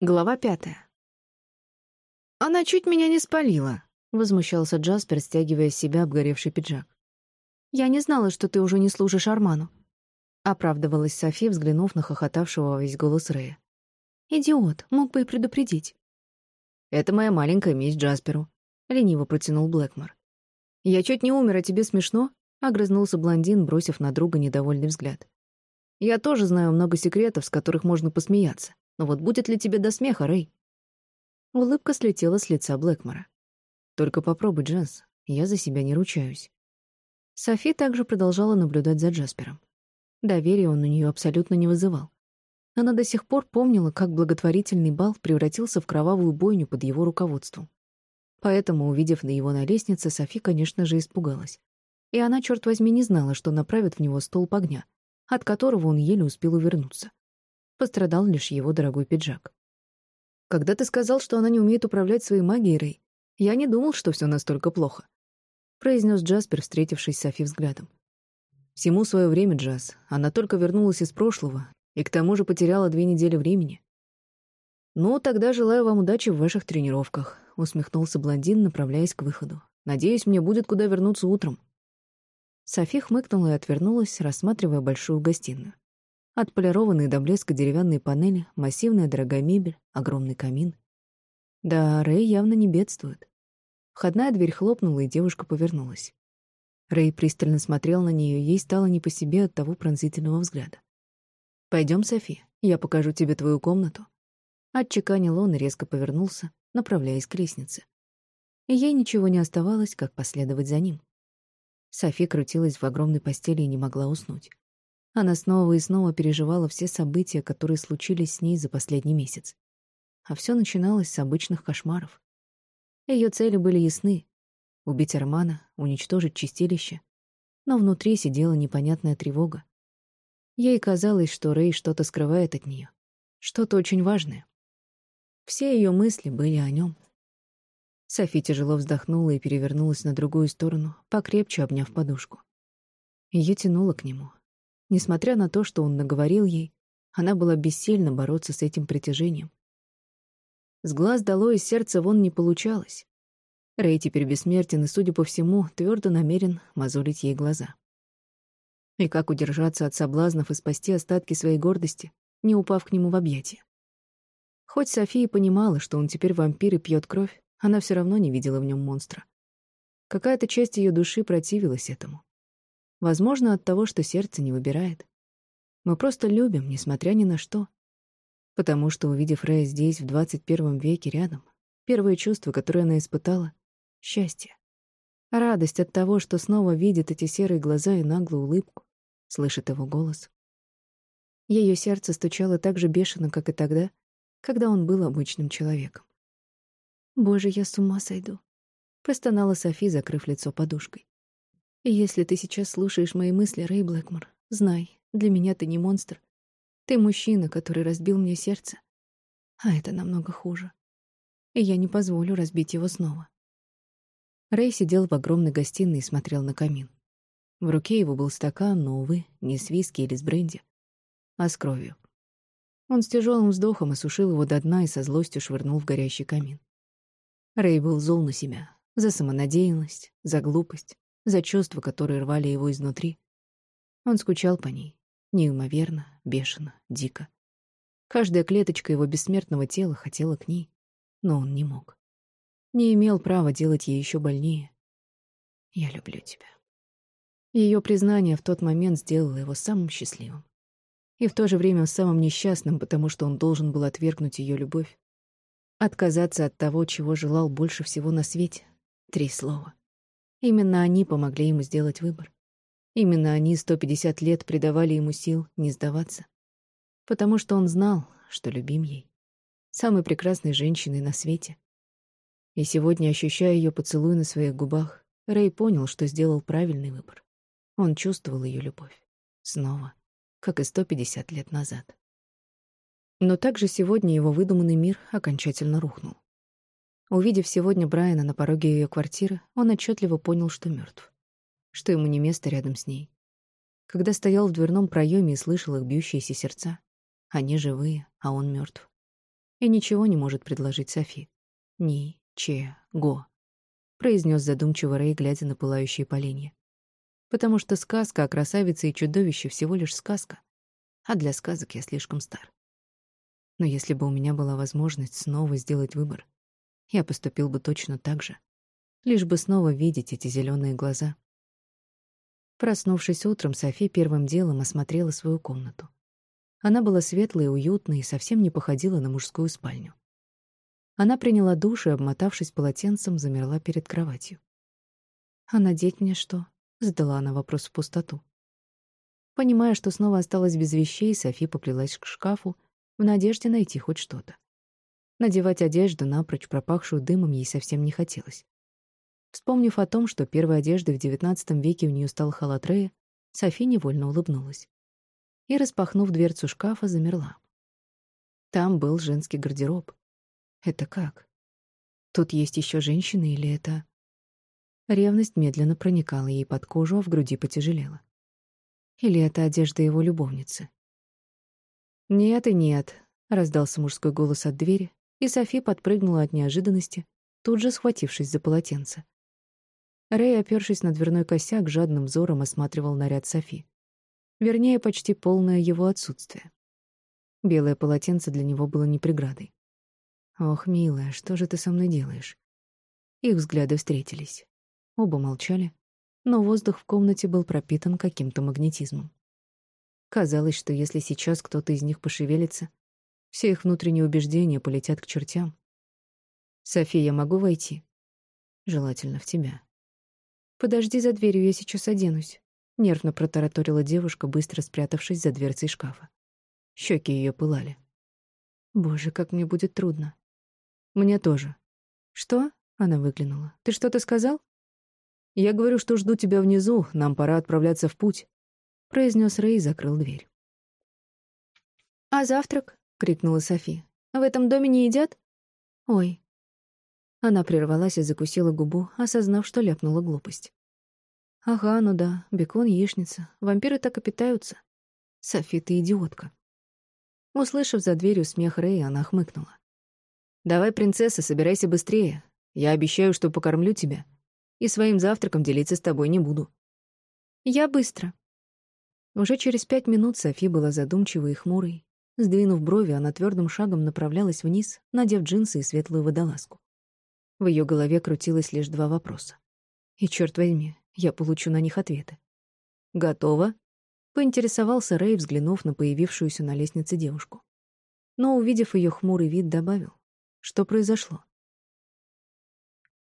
Глава пятая. «Она чуть меня не спалила», — возмущался Джаспер, стягивая с себя обгоревший пиджак. «Я не знала, что ты уже не служишь Арману», — оправдывалась Софи, взглянув на хохотавшего весь голос Рэя. «Идиот, мог бы и предупредить». «Это моя маленькая месть Джасперу», — лениво протянул Блэкмор. «Я чуть не умер, а тебе смешно?» — огрызнулся блондин, бросив на друга недовольный взгляд. «Я тоже знаю много секретов, с которых можно посмеяться. Но вот будет ли тебе до смеха, Рэй?» Улыбка слетела с лица Блэкмора. «Только попробуй, Джаз. Я за себя не ручаюсь». Софи также продолжала наблюдать за Джаспером. Доверия он у нее абсолютно не вызывал. Она до сих пор помнила, как благотворительный бал превратился в кровавую бойню под его руководством. Поэтому, увидев на его на лестнице, Софи, конечно же, испугалась. И она, черт возьми, не знала, что направит в него столб огня, от которого он еле успел увернуться. Пострадал лишь его дорогой пиджак. «Когда ты сказал, что она не умеет управлять своей магией, Рэй, я не думал, что все настолько плохо», — произнес Джаспер, встретившись с Софи взглядом. «Всему свое время, Джаз. Она только вернулась из прошлого и к тому же потеряла две недели времени». «Ну, тогда желаю вам удачи в ваших тренировках», — усмехнулся блондин, направляясь к выходу. «Надеюсь, мне будет куда вернуться утром». Софи хмыкнула и отвернулась, рассматривая большую гостиную. Отполированные до блеска деревянные панели, массивная дорогая мебель, огромный камин. Да, Рэй явно не бедствует. Входная дверь хлопнула, и девушка повернулась. Рэй пристально смотрел на нее, ей стало не по себе от того пронзительного взгляда. Пойдем, Софи, я покажу тебе твою комнату». Отчеканил он и резко повернулся, направляясь к лестнице. И ей ничего не оставалось, как последовать за ним. Софи крутилась в огромной постели и не могла уснуть. Она снова и снова переживала все события, которые случились с ней за последний месяц. А все начиналось с обычных кошмаров. Ее цели были ясны — убить Армана, уничтожить чистилище. Но внутри сидела непонятная тревога. Ей казалось, что Рэй что-то скрывает от нее, что-то очень важное. Все ее мысли были о нем. Софи тяжело вздохнула и перевернулась на другую сторону, покрепче обняв подушку. Ее тянуло к нему, Несмотря на то, что он наговорил ей, она была бессильна бороться с этим притяжением. С глаз дало из сердца вон не получалось. Рэй теперь бессмертен и, судя по всему, твердо намерен мозолить ей глаза. И как удержаться от соблазнов и спасти остатки своей гордости, не упав к нему в объятия? Хоть София понимала, что он теперь вампир и пьет кровь, она все равно не видела в нем монстра. Какая-то часть ее души противилась этому. Возможно, от того, что сердце не выбирает. Мы просто любим, несмотря ни на что. Потому что, увидев Рэя здесь, в 21 веке, рядом, первое чувство, которое она испытала — счастье. Радость от того, что снова видит эти серые глаза и наглую улыбку, слышит его голос. Ее сердце стучало так же бешено, как и тогда, когда он был обычным человеком. «Боже, я с ума сойду», — простонала Софи, закрыв лицо подушкой. Если ты сейчас слушаешь мои мысли, Рэй Блэкмор, знай, для меня ты не монстр. Ты мужчина, который разбил мне сердце. А это намного хуже. И я не позволю разбить его снова. Рэй сидел в огромной гостиной и смотрел на камин. В руке его был стакан, но, увы, не с виски или с бренди, а с кровью. Он с тяжелым вздохом осушил его до дна и со злостью швырнул в горящий камин. Рэй был зол на себя за самонадеянность, за глупость, за чувства, которые рвали его изнутри. Он скучал по ней, неимоверно, бешено, дико. Каждая клеточка его бессмертного тела хотела к ней, но он не мог. Не имел права делать ей еще больнее. «Я люблю тебя». Ее признание в тот момент сделало его самым счастливым. И в то же время самым несчастным, потому что он должен был отвергнуть ее любовь. Отказаться от того, чего желал больше всего на свете. Три слова. Именно они помогли ему сделать выбор. Именно они 150 лет придавали ему сил не сдаваться. Потому что он знал, что любим ей. Самой прекрасной женщиной на свете. И сегодня, ощущая ее поцелуй на своих губах, Рэй понял, что сделал правильный выбор. Он чувствовал ее любовь. Снова, как и 150 лет назад. Но также сегодня его выдуманный мир окончательно рухнул. Увидев сегодня Брайана на пороге ее квартиры, он отчетливо понял, что мертв, что ему не место рядом с ней. Когда стоял в дверном проеме и слышал их бьющиеся сердца, они живые, а он мертв. и ничего не может предложить Софи. «Ни-че-го», — произнес задумчиво Рэй, глядя на пылающие поленья. «Потому что сказка о красавице и чудовище всего лишь сказка, а для сказок я слишком стар. Но если бы у меня была возможность снова сделать выбор, я поступил бы точно так же, лишь бы снова видеть эти зеленые глаза. Проснувшись утром, Софи первым делом осмотрела свою комнату. Она была светлой и уютной и совсем не походила на мужскую спальню. Она приняла душ и, обмотавшись полотенцем, замерла перед кроватью. «А надеть мне что?» — задала она вопрос в пустоту. Понимая, что снова осталась без вещей, Софи поплелась к шкафу в надежде найти хоть что-то. Надевать одежду, напрочь пропахшую дымом, ей совсем не хотелось. Вспомнив о том, что первой одеждой в XIX веке у нее стал халат Рея, Софи невольно улыбнулась. И, распахнув дверцу шкафа, замерла. Там был женский гардероб. Это как? Тут есть еще женщины или это... Ревность медленно проникала ей под кожу, а в груди потяжелела. Или это одежда его любовницы? «Нет и нет», — раздался мужской голос от двери, и Софи подпрыгнула от неожиданности, тут же схватившись за полотенце. Рэй, опёршись на дверной косяк, жадным взором осматривал наряд Софи. Вернее, почти полное его отсутствие. Белое полотенце для него было не преградой. «Ох, милая, что же ты со мной делаешь?» Их взгляды встретились. Оба молчали, но воздух в комнате был пропитан каким-то магнетизмом. Казалось, что если сейчас кто-то из них пошевелится, все их внутренние убеждения полетят к чертям. «София, я могу войти?» «Желательно в тебя». «Подожди за дверью, я сейчас оденусь», — нервно протараторила девушка, быстро спрятавшись за дверцей шкафа. Щеки ее пылали. «Боже, как мне будет трудно». «Мне тоже». «Что?» — она выглянула. «Ты что-то сказал?» «Я говорю, что жду тебя внизу, нам пора отправляться в путь», — произнес Рэй и закрыл дверь. «А завтрак?» — крикнула Софи. «В этом доме не едят?» «Ой». Она прервалась и закусила губу, осознав, что ляпнула глупость. «Ага, ну да, бекон, яичница. Вампиры так и питаются. Софи, ты идиотка». Услышав за дверью смех Рэя, она хмыкнула. «Давай, принцесса, собирайся быстрее. Я обещаю, что покормлю тебя. И своим завтраком делиться с тобой не буду». «Я быстро». Уже через пять минут Софи была задумчивой и хмурой, Сдвинув брови, она твердым шагом направлялась вниз, надев джинсы и светлую водолазку. В ее голове крутилось лишь два вопроса. И, черт возьми, я получу на них ответы. «Готово?» — поинтересовался Рэй, взглянув на появившуюся на лестнице девушку. Но, увидев ее хмурый вид, добавил. «Что произошло?»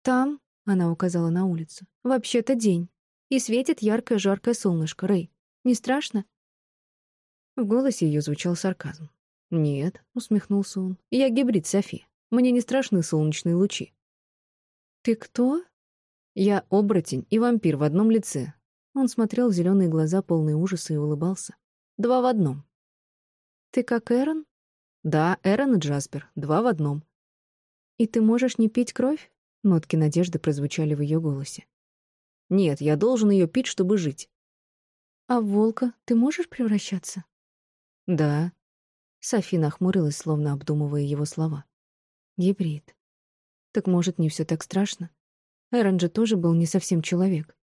«Там», — она указала на улицу, — «вообще-то день. И светит яркое жаркое солнышко, Рэй. Не страшно?» В голосе ее звучал сарказм. «Нет», — усмехнулся он, — «я гибрид Софи. Мне не страшны солнечные лучи». «Ты кто?» «Я оборотень и вампир в одном лице». Он смотрел в зеленые глаза, полные ужаса, и улыбался. «Два в одном». «Ты как Эрон?» «Да, Эрон и Джаспер. Два в одном». «И ты можешь не пить кровь?» Нотки надежды прозвучали в ее голосе. «Нет, я должен ее пить, чтобы жить». «А в волка ты можешь превращаться?» «Да». Софи нахмурилась, словно обдумывая его слова. «Гибрид. Так, может, не все так страшно? Эрон же тоже был не совсем человек».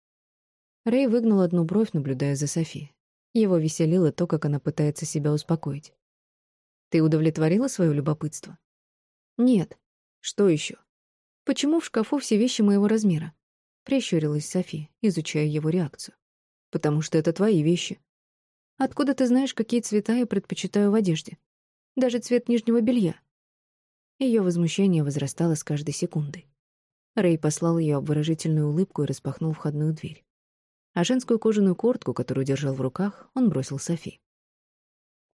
Рэй выгнул одну бровь, наблюдая за Софи. Его веселило то, как она пытается себя успокоить. «Ты удовлетворила свое любопытство?» «Нет. Что еще? Почему в шкафу все вещи моего размера?» Прищурилась Софи, изучая его реакцию. «Потому что это твои вещи. Откуда ты знаешь, какие цвета я предпочитаю в одежде? Даже цвет нижнего белья. Ее возмущение возрастало с каждой секундой. Рэй послал ее обворожительную улыбку и распахнул входную дверь. А женскую кожаную куртку, которую держал в руках, он бросил Софи.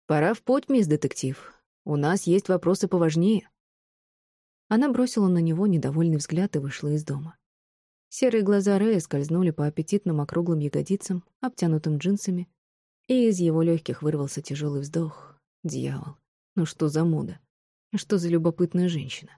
«Пора в путь, мисс детектив. У нас есть вопросы поважнее». Она бросила на него недовольный взгляд и вышла из дома. Серые глаза Рэя скользнули по аппетитным округлым ягодицам, обтянутым джинсами, и из его легких вырвался тяжелый вздох. Дьявол, ну что за мода? Что за любопытная женщина?